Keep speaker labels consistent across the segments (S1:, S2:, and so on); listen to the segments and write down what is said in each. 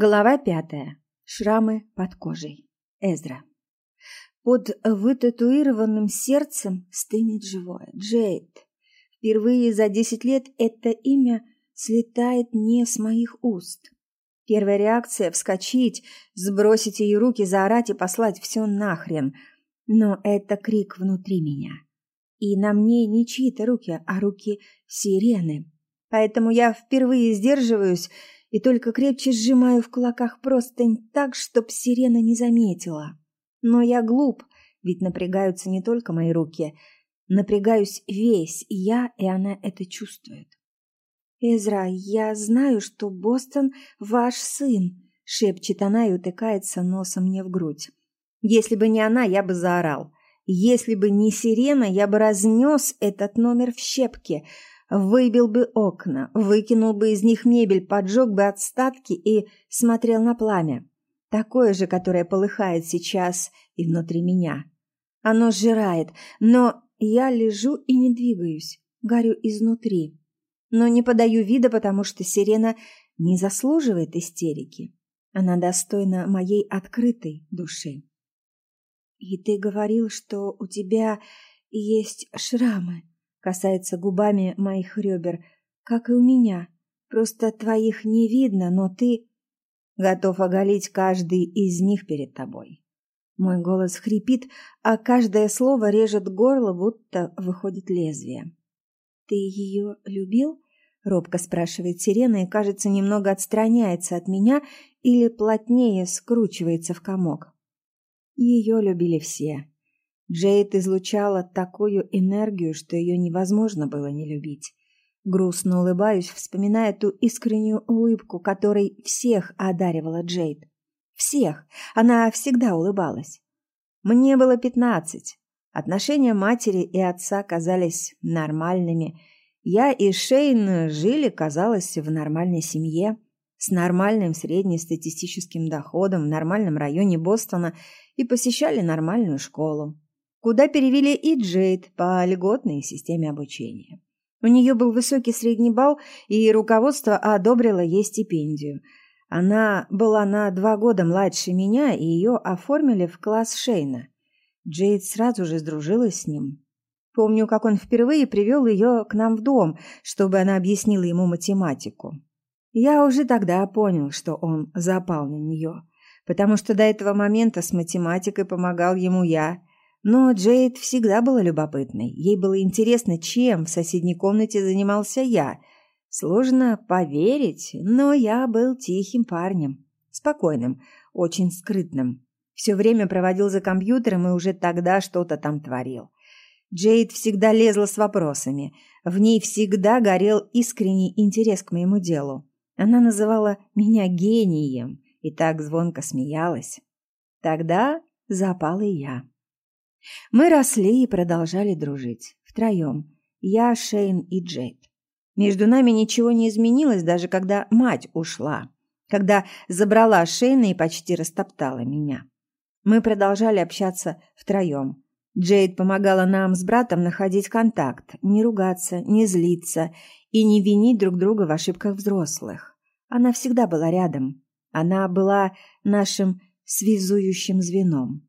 S1: Глава пятая. Шрамы под кожей. Эзра. Под вытатуированным сердцем стынет живое. Джейд. Впервые за десять лет это имя слетает не с моих уст. Первая реакция — вскочить, сбросить ее руки, заорать и послать все нахрен. Но это крик внутри меня. И на мне не чьи-то руки, а руки сирены. Поэтому я впервые сдерживаюсь и только крепче сжимаю в кулаках простынь так, чтоб сирена не заметила. Но я глуп, ведь напрягаются не только мои руки. Напрягаюсь весь я, и она это чувствует. «Эзра, я знаю, что Бостон ваш сын», — шепчет она и утыкается носом мне в грудь. «Если бы не она, я бы заорал. Если бы не сирена, я бы разнес этот номер в щепки». Выбил бы окна, выкинул бы из них мебель, поджег бы отстатки и смотрел на пламя. Такое же, которое полыхает сейчас и внутри меня. Оно сжирает, но я лежу и не двигаюсь, горю изнутри. Но не подаю вида, потому что сирена не заслуживает истерики. Она достойна моей открытой души. И ты говорил, что у тебя есть шрамы касается губами моих ребер, как и у меня. Просто твоих не видно, но ты готов оголить каждый из них перед тобой. Мой голос хрипит, а каждое слово режет горло, будто выходит лезвие. Ты ее любил? робко спрашивает Сирена и, кажется, немного отстраняется от меня или плотнее скручивается в комок. Ее любили все. Джейд излучала такую энергию, что ее невозможно было не любить. Грустно улыбаюсь, вспоминая ту искреннюю улыбку, которой всех одаривала Джейд. Всех. Она всегда улыбалась. Мне было пятнадцать. Отношения матери и отца казались нормальными. Я и Шейн жили, казалось, в нормальной семье, с нормальным среднестатистическим доходом в нормальном районе Бостона и посещали нормальную школу куда перевели и Джейд по льготной системе обучения. У нее был высокий средний балл, и руководство одобрило ей стипендию. Она была на два года младше меня, и ее оформили в класс Шейна. Джейд сразу же сдружилась с ним. Помню, как он впервые привел ее к нам в дом, чтобы она объяснила ему математику. Я уже тогда понял, что он запал на нее, потому что до этого момента с математикой помогал ему я, но Джейд всегда была любопытной. Ей было интересно, чем в соседней комнате занимался я. Сложно поверить, но я был тихим парнем. Спокойным, очень скрытным. Все время проводил за компьютером и уже тогда что-то там творил. Джейд всегда лезла с вопросами. В ней всегда горел искренний интерес к моему делу. Она называла меня гением и так звонко смеялась. Тогда запал и я. Мы росли и продолжали дружить. Втроем. Я, Шейн и Джейд. Между нами ничего не изменилось, даже когда мать ушла. Когда забрала Шейна и почти растоптала меня. Мы продолжали общаться втроем. Джейд помогала нам с братом находить контакт, не ругаться, не злиться и не винить друг друга в ошибках взрослых. Она всегда была рядом. Она была нашим связующим звеном.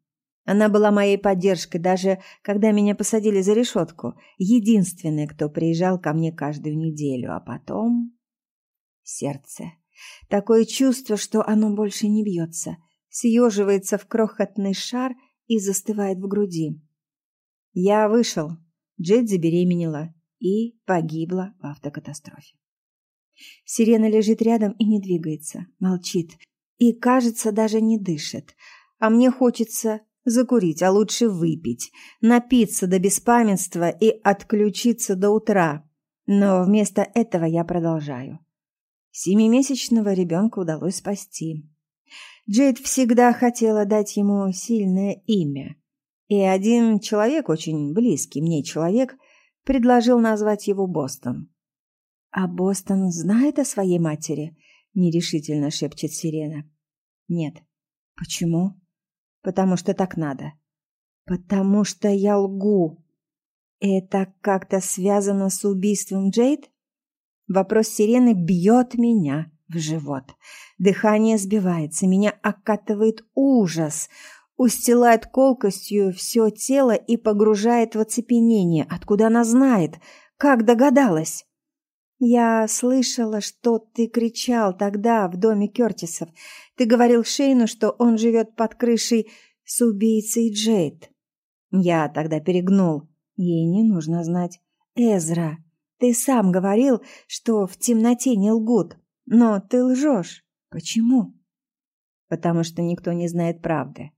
S1: Она была моей поддержкой, даже когда меня посадили за решетку. Единственная, кто приезжал ко мне каждую неделю. А потом... Сердце. Такое чувство, что оно больше не бьется. Съеживается в крохотный шар и застывает в груди. Я вышел. Джет забеременела и погибла в автокатастрофе. Сирена лежит рядом и не двигается, молчит и, кажется, даже не дышит. А мне хочется закурить, а лучше выпить, напиться до беспамятства и отключиться до утра. Но вместо этого я продолжаю. Семимесячного ребенка удалось спасти. Джейд всегда хотела дать ему сильное имя. И один человек, очень близкий мне человек, предложил назвать его Бостон. «А Бостон знает о своей матери?» — нерешительно шепчет Сирена. «Нет». «Почему?» Потому что так надо. Потому что я лгу. Это как-то связано с убийством Джейд? Вопрос сирены бьет меня в живот. Дыхание сбивается, меня окатывает ужас, устилает колкостью все тело и погружает в оцепенение. Откуда она знает? Как догадалась? Я слышала, что ты кричал тогда в доме Кертисов. Ты говорил Шейну, что он живет под крышей с убийцей Джейд. Я тогда перегнул. Ей не нужно знать. Эзра, ты сам говорил, что в темноте не лгут. Но ты лжешь. Почему? Потому что никто не знает правды.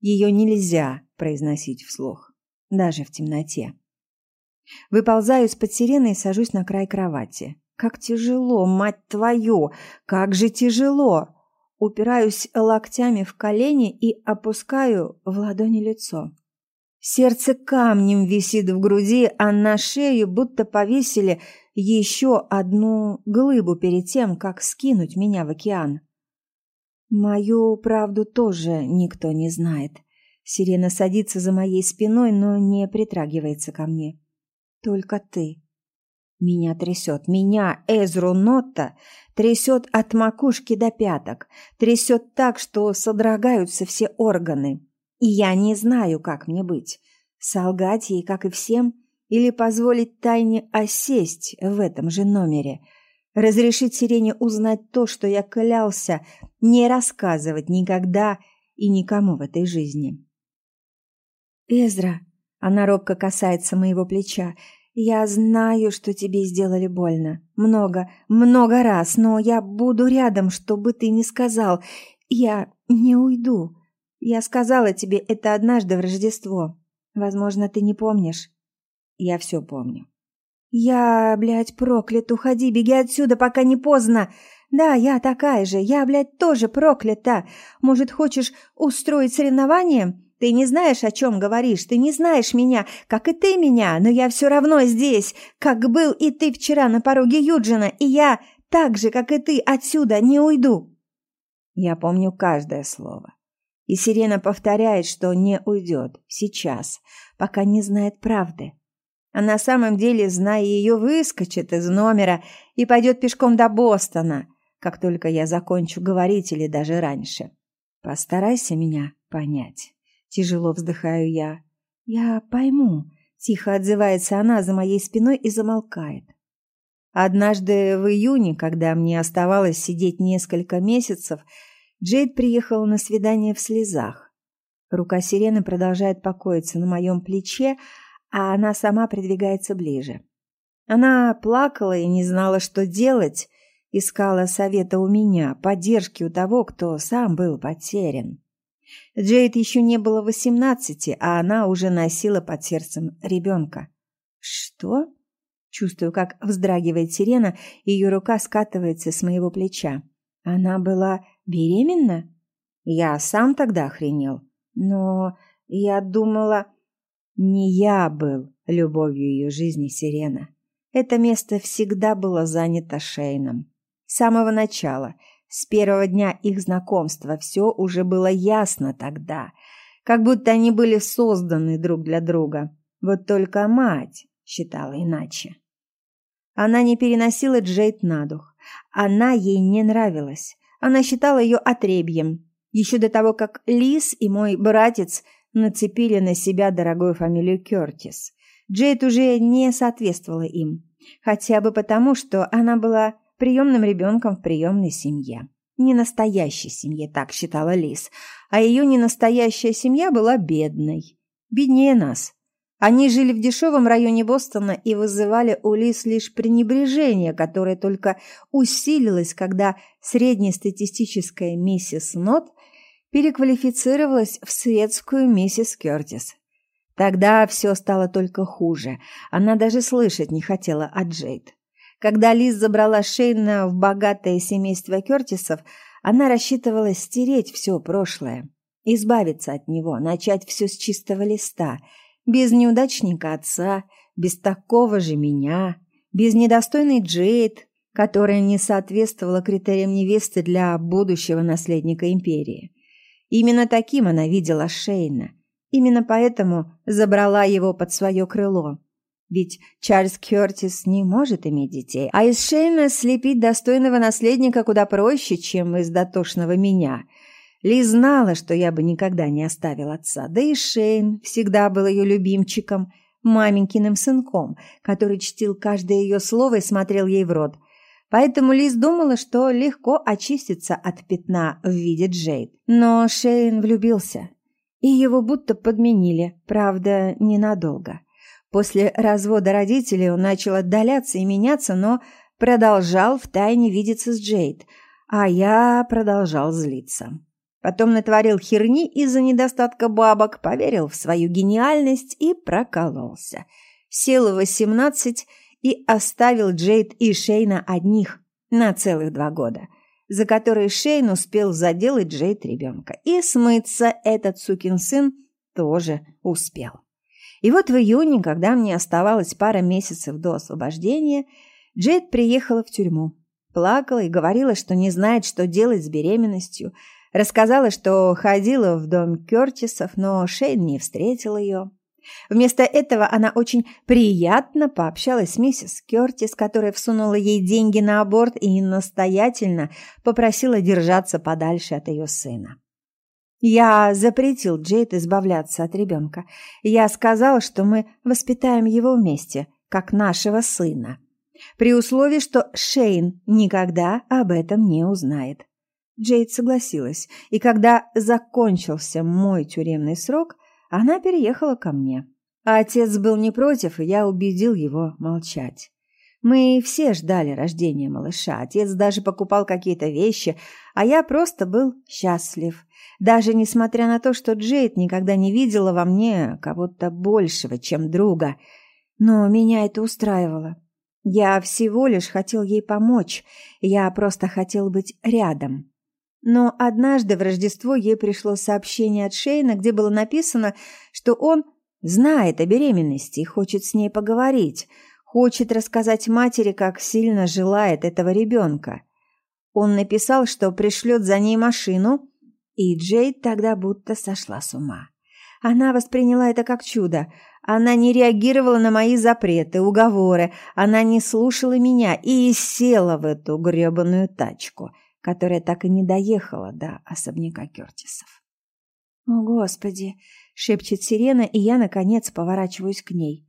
S1: Ее нельзя произносить вслух, даже в темноте. Выползаю из-под сирены и сажусь на край кровати. Как тяжело, мать твою! Как же тяжело! Упираюсь локтями в колени и опускаю в ладони лицо. Сердце камнем висит в груди, а на шею будто повесили еще одну глыбу перед тем, как скинуть меня в океан. Мою правду тоже никто не знает. Сирена садится за моей спиной, но не притрагивается ко мне. Только ты. Меня трясет, меня, Эзру Нотта, трясет от макушки до пяток, трясет так, что содрогаются все органы. И я не знаю, как мне быть. Солгать ей, как и всем, или позволить тайне осесть в этом же номере. Разрешить Сирене узнать то, что я клялся не рассказывать никогда и никому в этой жизни. «Эзра», — она робко касается моего плеча, — «я знаю, что тебе сделали больно. Много, много раз, но я буду рядом, чтобы ты не сказал. Я не уйду. Я сказала тебе это однажды в Рождество. Возможно, ты не помнишь. Я все помню. Я, блядь, проклят, уходи, беги отсюда, пока не поздно. Да, я такая же, я, блядь, тоже проклята. Может, хочешь устроить соревнование? Ты не знаешь, о чем говоришь, ты не знаешь меня, как и ты меня, но я все равно здесь, как был и ты вчера на пороге Юджина, и я, так же, как и ты, отсюда не уйду. Я помню каждое слово. И Сирена повторяет, что не уйдет сейчас, пока не знает правды. А на самом деле, зная ее, выскочит из номера и пойдет пешком до Бостона, как только я закончу говорить или даже раньше. Постарайся меня понять. Тяжело вздыхаю я. Я пойму. Тихо отзывается она за моей спиной и замолкает. Однажды в июне, когда мне оставалось сидеть несколько месяцев, Джейд приехала на свидание в слезах. Рука сирены продолжает покоиться на моем плече, а она сама придвигается ближе. Она плакала и не знала, что делать, искала совета у меня, поддержки у того, кто сам был потерян. Джейд еще не было восемнадцати, а она уже носила под сердцем ребенка. «Что?» Чувствую, как вздрагивает сирена, и ее рука скатывается с моего плеча. Она была беременна? Я сам тогда охренел. Но я думала... Не я был любовью ее жизни Сирена. Это место всегда было занято Шейном. С самого начала, с первого дня их знакомства, все уже было ясно тогда, как будто они были созданы друг для друга. Вот только мать считала иначе. Она не переносила Джейд на дух. Она ей не нравилась. Она считала ее отребьем. Еще до того, как Лис и мой братец нацепили на себя дорогую фамилию Кертис. Джейд уже не соответствовала им. Хотя бы потому, что она была приемным ребенком в приемной семье. Не настоящей семье, так считала Лис. А ее ненастоящая семья была бедной. Беднее нас. Они жили в дешевом районе Бостона и вызывали у Лис лишь пренебрежение, которое только усилилось, когда среднестатистическая миссис Нот переквалифицировалась в светскую миссис Кертис. Тогда все стало только хуже. Она даже слышать не хотела о Джейд. Когда Лиз забрала Шейна в богатое семейство Кертисов, она рассчитывала стереть все прошлое, избавиться от него, начать все с чистого листа – без неудачника отца, без такого же меня, без недостойной Джейд, которая не соответствовала критериям невесты для будущего наследника империи. Именно таким она видела Шейна. Именно поэтому забрала его под свое крыло. Ведь Чарльз Кёртис не может иметь детей, а из Шейна слепить достойного наследника куда проще, чем из дотошного меня. Ли знала, что я бы никогда не оставил отца, да и Шейн всегда был ее любимчиком, маменькиным сынком, который чтил каждое ее слово и смотрел ей в рот. Поэтому Лиз думала, что легко очиститься от пятна в виде Джейд. Но Шейн влюбился, и его будто подменили, правда, ненадолго. После развода родителей он начал отдаляться и меняться, но продолжал втайне видеться с Джейд, а я продолжал злиться. Потом натворил херни из-за недостатка бабок, поверил в свою гениальность и прокололся. Сел в восемнадцать и оставил Джейд и Шейна одних на целых два года, за которые Шейн успел заделать Джейд ребенка. И смыться этот сукин сын тоже успел. И вот в июне, когда мне оставалось пара месяцев до освобождения, Джейд приехала в тюрьму. Плакала и говорила, что не знает, что делать с беременностью. Рассказала, что ходила в дом Кертисов, но Шейн не встретил ее. Вместо этого она очень приятно пообщалась с миссис Кертис, которая всунула ей деньги на аборт и настоятельно попросила держаться подальше от ее сына. Я запретил Джейд избавляться от ребенка. Я сказал, что мы воспитаем его вместе, как нашего сына, при условии, что Шейн никогда об этом не узнает. Джейд согласилась, и когда закончился мой тюремный срок, она переехала ко мне. Отец был не против, и я убедил его молчать. Мы все ждали рождения малыша. Отец даже покупал какие-то вещи, а я просто был счастлив даже несмотря на то, что Джейд никогда не видела во мне кого-то большего, чем друга. Но меня это устраивало. Я всего лишь хотел ей помочь, я просто хотел быть рядом. Но однажды в Рождество ей пришло сообщение от Шейна, где было написано, что он знает о беременности и хочет с ней поговорить, хочет рассказать матери, как сильно желает этого ребенка. Он написал, что пришлет за ней машину, и Джейд тогда будто сошла с ума. Она восприняла это как чудо. Она не реагировала на мои запреты, уговоры. Она не слушала меня и села в эту гребаную тачку, которая так и не доехала до особняка Кертисов. «О, Господи!» — шепчет сирена, и я, наконец, поворачиваюсь к ней.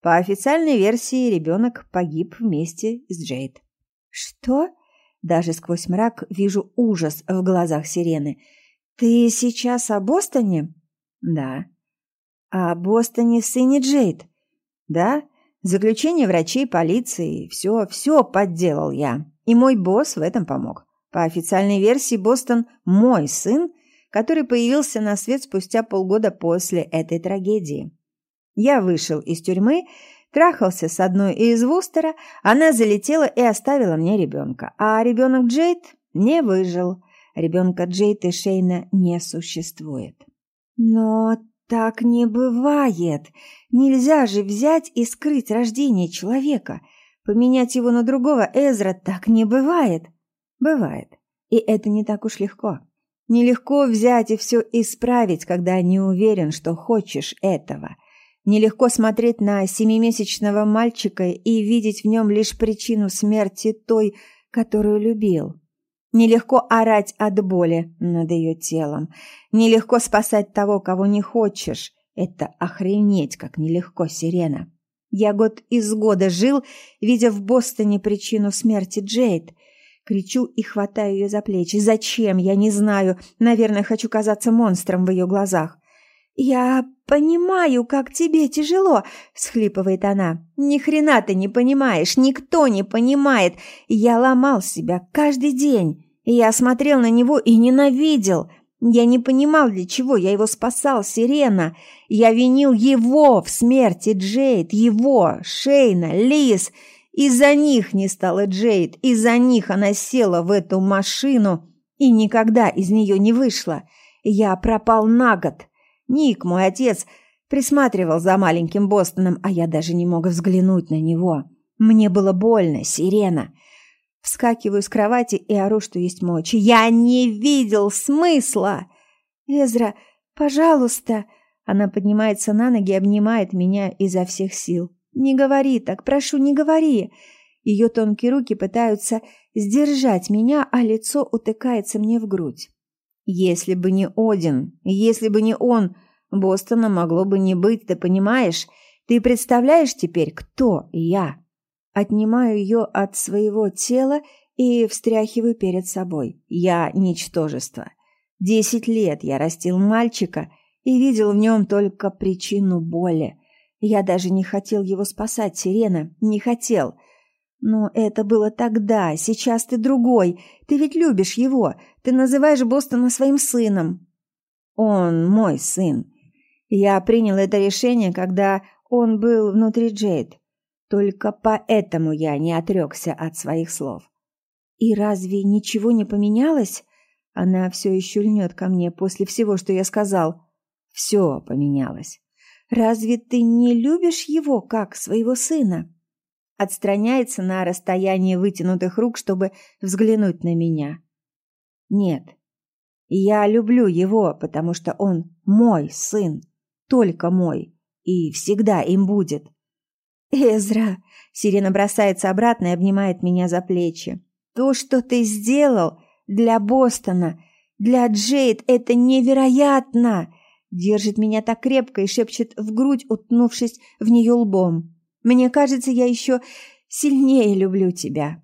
S1: По официальной версии, ребенок погиб вместе с Джейд. «Что?» Даже сквозь мрак вижу ужас в глазах сирены — «Ты сейчас о Бостоне?» «Да». «О Бостоне сыне Джейд?» «Да. Заключение врачей, полиции, все, все подделал я. И мой босс в этом помог. По официальной версии, Бостон – мой сын, который появился на свет спустя полгода после этой трагедии. Я вышел из тюрьмы, трахался с одной из Вустера, она залетела и оставила мне ребенка, а ребенок Джейд не выжил. Ребенка Джейд и Шейна не существует. Но так не бывает. Нельзя же взять и скрыть рождение человека. Поменять его на другого Эзра так не бывает. Бывает. И это не так уж легко. Нелегко взять и все исправить, когда не уверен, что хочешь этого. Нелегко смотреть на семимесячного мальчика и видеть в нем лишь причину смерти той, которую любил. Нелегко орать от боли над ее телом. Нелегко спасать того, кого не хочешь. Это охренеть, как нелегко, Сирена. Я год из года жил, видя в Бостоне причину смерти Джейд. Кричу и хватаю ее за плечи. Зачем? Я не знаю. Наверное, хочу казаться монстром в ее глазах. «Я понимаю, как тебе тяжело», — схлипывает она. «Ни хрена ты не понимаешь, никто не понимает. Я ломал себя каждый день. Я смотрел на него и ненавидел. Я не понимал, для чего я его спасал, Сирена. Я винил его в смерти Джейд, его, Шейна, Лис. Из-за них не стала Джейд, из-за них она села в эту машину и никогда из нее не вышла. Я пропал на год». Ник, мой отец, присматривал за маленьким Бостоном, а я даже не мог взглянуть на него. Мне было больно, сирена. Вскакиваю с кровати и ору, что есть мочи. Я не видел смысла! Эзра, пожалуйста! Она поднимается на ноги обнимает меня изо всех сил. Не говори так, прошу, не говори. Ее тонкие руки пытаются сдержать меня, а лицо утыкается мне в грудь. Если бы не Один, если бы не он, Бостона могло бы не быть, ты понимаешь? Ты представляешь теперь, кто я? Отнимаю ее от своего тела и встряхиваю перед собой. Я ничтожество. Десять лет я растил мальчика и видел в нем только причину боли. Я даже не хотел его спасать, Сирена, не хотел. Но это было тогда, сейчас ты другой. Ты ведь любишь его. Ты называешь Бостона своим сыном. Он мой сын. Я принял это решение, когда он был внутри Джейд. Только поэтому я не отрекся от своих слов. И разве ничего не поменялось? Она все еще льнет ко мне после всего, что я сказал. Все поменялось. Разве ты не любишь его, как своего сына? Отстраняется на расстояние вытянутых рук, чтобы взглянуть на меня. Нет, я люблю его, потому что он мой сын, только мой, и всегда им будет. Эзра, Сирена бросается обратно и обнимает меня за плечи. То, что ты сделал для Бостона, для Джейд, это невероятно держит меня так крепко и шепчет в грудь, утнувшись в нее лбом. «Мне кажется, я еще сильнее люблю тебя».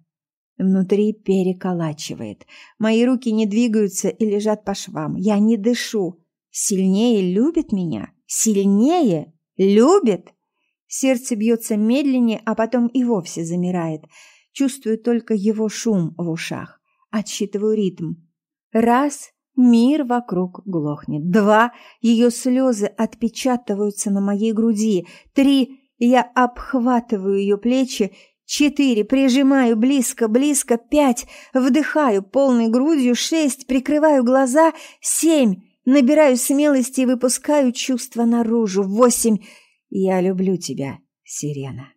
S1: Внутри переколачивает. Мои руки не двигаются и лежат по швам. Я не дышу. Сильнее любит меня? Сильнее? Любит? Сердце бьется медленнее, а потом и вовсе замирает. Чувствую только его шум в ушах. Отсчитываю ритм. Раз, Мир вокруг глохнет. Два. Ее слезы отпечатываются на моей груди. Три. Я обхватываю ее плечи. Четыре. Прижимаю близко-близко. Пять. Вдыхаю полной грудью. Шесть. Прикрываю глаза. Семь. Набираю смелости и выпускаю чувства наружу. Восемь. Я люблю тебя, Сирена.